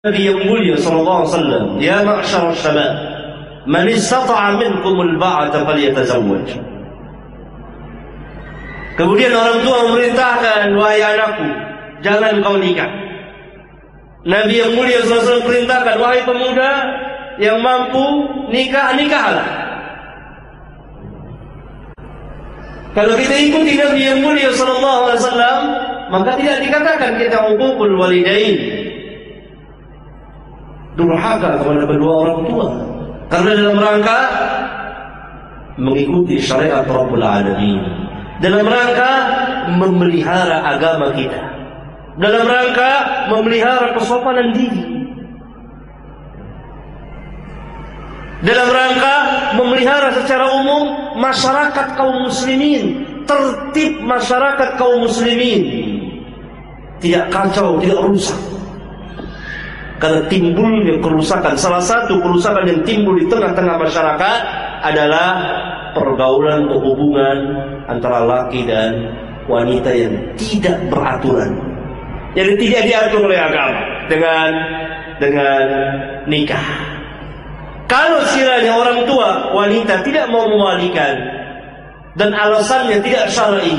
Nabi yang sallallahu alaihi wasallam, "Ya ma'syar syabab, man istata'a minkum al-ba'ata falyatazawwaj." Kemudian orang tua memerintahkan, "Wahai anakku, jangan kau nikah." Nabi yang mulia sallallahu perintahkan, "Wahai pemuda yang mampu nikah, nikahlah." Kalau kita ikuti Nabi yang mulia sallallahu maka tidak dikatakan kita hukukul walidain. Durhaka kepada kedua orang tua. Karena dalam rangka mengikuti syariat Rabbul Alamin. Dalam rangka memelihara agama kita. Dalam rangka memelihara kesopanan diri. Dalam rangka memelihara secara umum masyarakat kaum muslimin, tertib masyarakat kaum muslimin. Tidak kacau, tidak rusak. Karena timbulnya kerusakan, salah satu kerusakan yang timbul di tengah-tengah masyarakat adalah pergaulan hubungan antara laki dan wanita yang tidak beraturan. Jadi tidak diatur oleh agama dengan dengan nikah. Kalau sekiranya orang tua wanita tidak mau mewalikan dan alasannya tidak syar'i,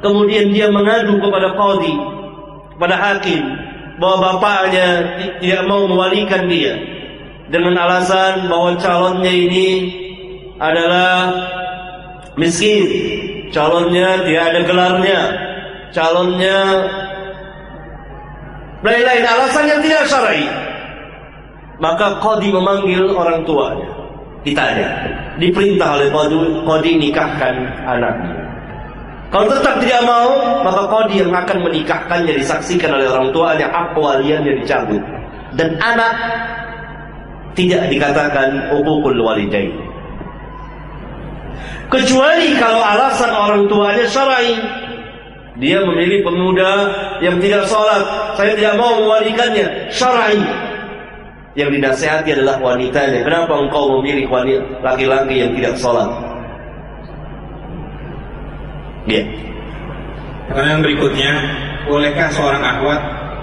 kemudian dia mengadu kepada qadhi, kepada hakim bahwa bapaknya tidak mau mewalikan dia dengan alasan bahwa calonnya ini adalah miskin, calonnya tidak ada gelarnya, calonnya lain-lain alasan yang tidak syar'i. Maka qadi memanggil orang tuanya. Ditanya, diperintah oleh qadi nikahkan anaknya. Kalau tetap tidak mau, maka qadi yang akan menikahkannya disaksikan oleh orang tuanya, akwaliannya dicabut. Dan anak tidak dikatakan hukukul walidain. Kecuali kalau alasan orang tuanya syar'i. Dia memilih pemuda yang tidak sholat. Saya tidak mau mewalikannya. Syar'i. Yang dinasehati adalah wanitanya. Kenapa engkau memilih laki-laki yang tidak sholat? Ya. Pertanyaan berikutnya, bolehkah seorang akhwat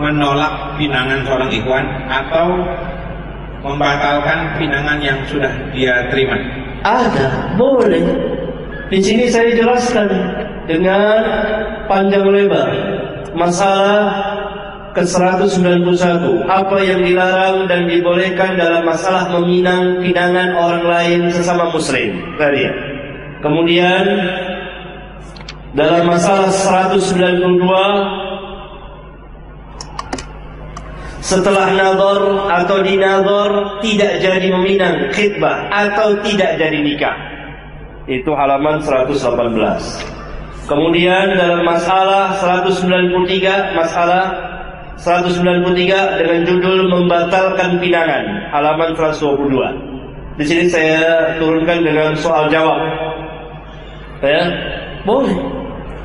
menolak pinangan seorang ikhwan atau membatalkan pinangan yang sudah dia terima? Ada, boleh. Di sini saya jelaskan dengan panjang lebar masalah ke-191 apa yang dilarang dan dibolehkan dalam masalah meminang pinangan orang lain sesama muslim tadi. Kemudian dalam masalah 192 setelah nazar atau dinazar tidak jadi meminang khidbah atau tidak jadi nikah. Itu halaman 118. Kemudian dalam masalah 193 masalah 193 dengan judul membatalkan pinangan halaman 122. Di sini saya turunkan dengan soal jawab. Ya, boleh.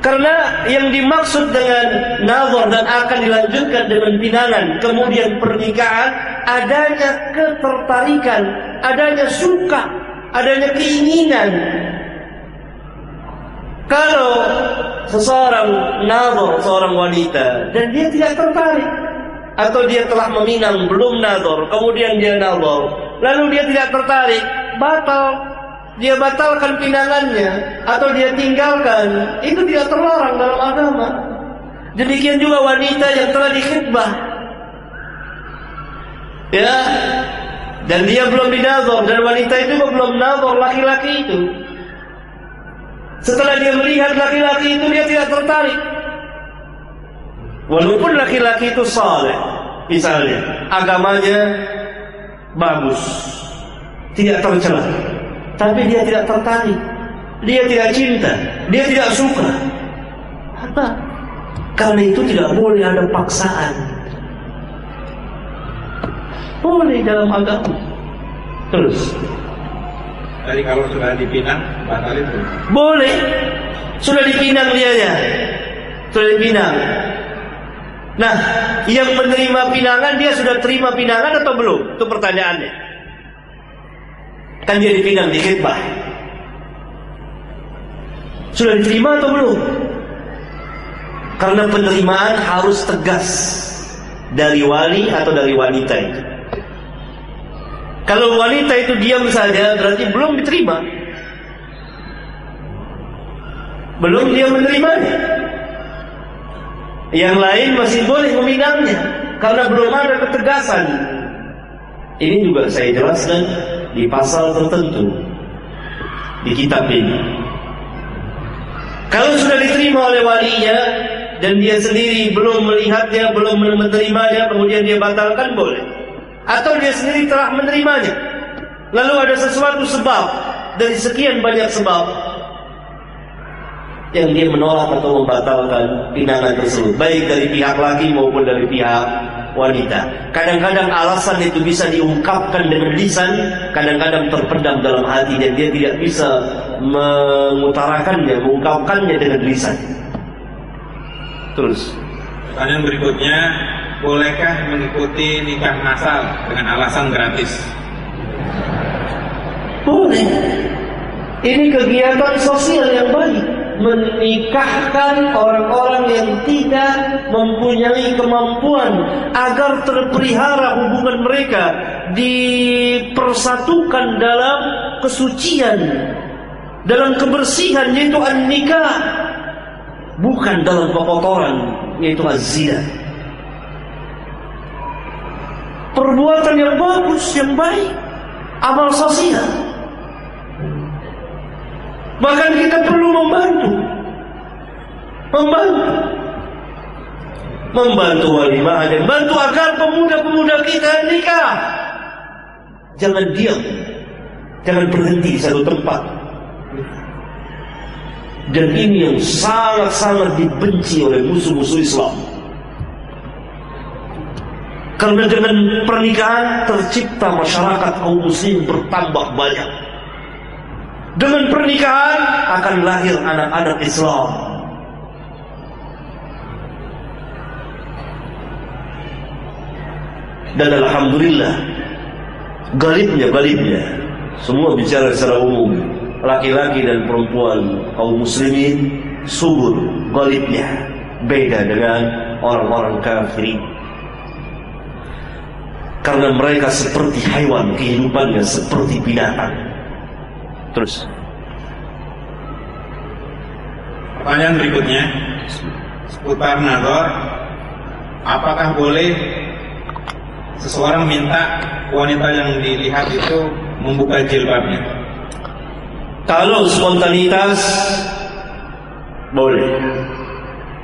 Karena yang dimaksud dengan nazar dan akan dilanjutkan dengan pinangan, kemudian pernikahan, adanya ketertarikan, adanya suka, adanya keinginan. Kalau seseorang nazar seorang wanita dan dia tidak tertarik atau dia telah meminang belum nazar, kemudian dia nazar, lalu dia tidak tertarik, batal dia batalkan pinangannya atau dia tinggalkan, itu tidak terlarang dalam agama. Demikian juga wanita yang telah dikhidbah. Ya. Dan dia belum dinazar dan wanita itu belum nazar laki-laki itu. Setelah dia melihat laki-laki itu dia tidak tertarik. Walaupun laki-laki itu saleh, misalnya agamanya bagus, tidak tercela tapi dia tidak tertarik, dia tidak cinta, dia tidak suka. Apa? Karena itu tidak boleh ada paksaan. Boleh dalam agama. Terus. Jadi kalau sudah dipinang, batal itu? Boleh. Sudah dipinang dia ya. Sudah dipinang. Nah, yang menerima pinangan dia sudah terima pinangan atau belum? Itu pertanyaannya. Kan dia dipinang di khidbah. Sudah diterima atau belum? Karena penerimaan harus tegas. dari wali atau dari wanita itu. Kalau wanita itu diam saja berarti belum diterima. Belum dia menerimanya. Yang lain masih boleh memindahnya karena belum ada ketegasan. Ini juga saya jelaskan di pasal tertentu di kitab ini. Kalau sudah diterima oleh walinya dan dia sendiri belum melihatnya, belum menerimanya, kemudian dia batalkan boleh. Atau dia sendiri telah menerimanya. Lalu ada sesuatu sebab dari sekian banyak sebab yang dia menolak atau membatalkan pinangan tersebut baik dari pihak laki maupun dari pihak wanita. Kadang-kadang alasan itu bisa diungkapkan dengan lisan kadang-kadang terpendam dalam hati dan dia tidak bisa mengutarakannya mengungkapkannya dengan lisan. Terus. Pertanyaan berikutnya bolehkah mengikuti nikah masal dengan alasan gratis? Boleh. Ini kegiatan sosial yang baik menikahkan orang-orang yang tidak mempunyai kemampuan agar terpelihara hubungan mereka dipersatukan dalam kesucian dalam kebersihan yaitu an-nikah bukan dalam kekotoran yaitu az-zina. Perbuatan yang bagus yang baik amal sosial Bahkan kita perlu membantu. Membantu. Membantu walimah dan bantu agar pemuda-pemuda kita nikah. Jangan diam. Jangan berhenti di satu tempat. Dan ini yang sangat-sangat dibenci oleh musuh-musuh Islam. Karena dengan pernikahan tercipta masyarakat kaum muslim bertambah banyak. Dengan pernikahan akan lahir anak-anak Islam. Dan Alhamdulillah Galibnya, galibnya Semua bicara secara umum Laki-laki dan perempuan kaum muslimin Subur galibnya. Beda dengan orang-orang kafir. Karena mereka seperti hewan Kehidupannya seperti binatang Terus. Pertanyaan berikutnya seputar nazar. Apakah boleh seseorang minta wanita yang dilihat itu membuka jilbabnya? Kalau spontanitas boleh.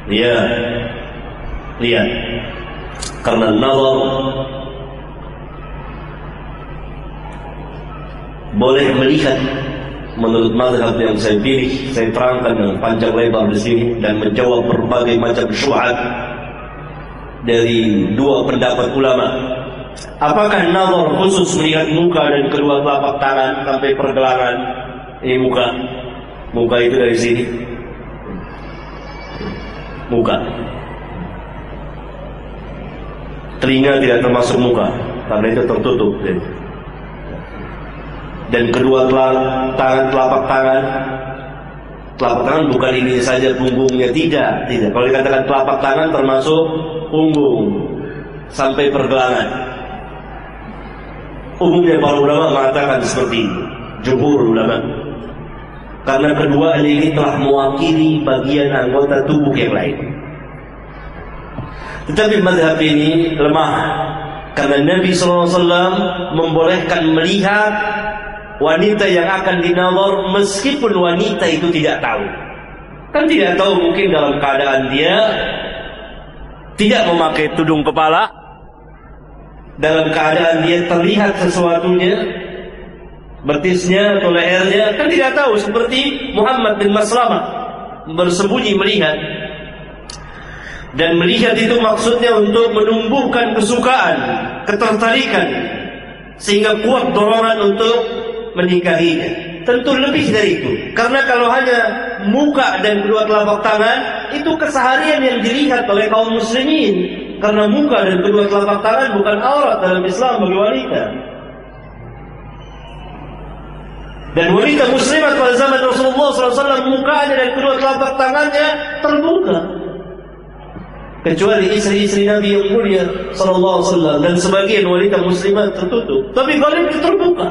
Iya. Lihat. Karena nazar boleh melihat menurut mazhab yang saya pilih, saya terangkan dengan panjang lebar di sini dan menjawab berbagai macam syubhat dari dua pendapat ulama. Apakah nazar khusus melihat muka dan kedua telapak tangan sampai pergelangan? Ini muka, muka itu dari sini, muka. Telinga tidak termasuk muka, karena itu tertutup. Jadi dan kedua tangan telapak tangan. Telapak tangan bukan ini saja punggungnya tidak tidak. Kalau dikatakan telapak tangan termasuk punggung sampai pergelangan. Umumnya para ulama mengatakan seperti itu jumhur ulama. Karena keduanya ini telah mewakili bagian anggota tubuh yang lain. Tetapi madhab ini lemah. Karena Nabi SAW membolehkan melihat wanita yang akan dinawar meskipun wanita itu tidak tahu. Kan tidak tahu mungkin dalam keadaan dia tidak memakai tudung kepala, dalam keadaan dia terlihat sesuatunya, betisnya atau lehernya, kan tidak tahu seperti Muhammad bin Maslamah bersembunyi melihat. Dan melihat itu maksudnya untuk menumbuhkan kesukaan, ketertarikan sehingga kuat dorongan untuk menikahinya. Tentu lebih dari itu. Karena kalau hanya muka dan kedua telapak tangan, itu keseharian yang dilihat oleh kaum muslimin. Karena muka dan kedua telapak tangan bukan aurat dalam Islam bagi wanita. Dan wanita muslimat pada zaman Rasulullah SAW mukanya dan kedua telapak tangannya terbuka. kecuali istri-istri Nabi yang mulia sallallahu alaihi wasallam dan sebagian wanita muslimat tertutup tapi itu terbuka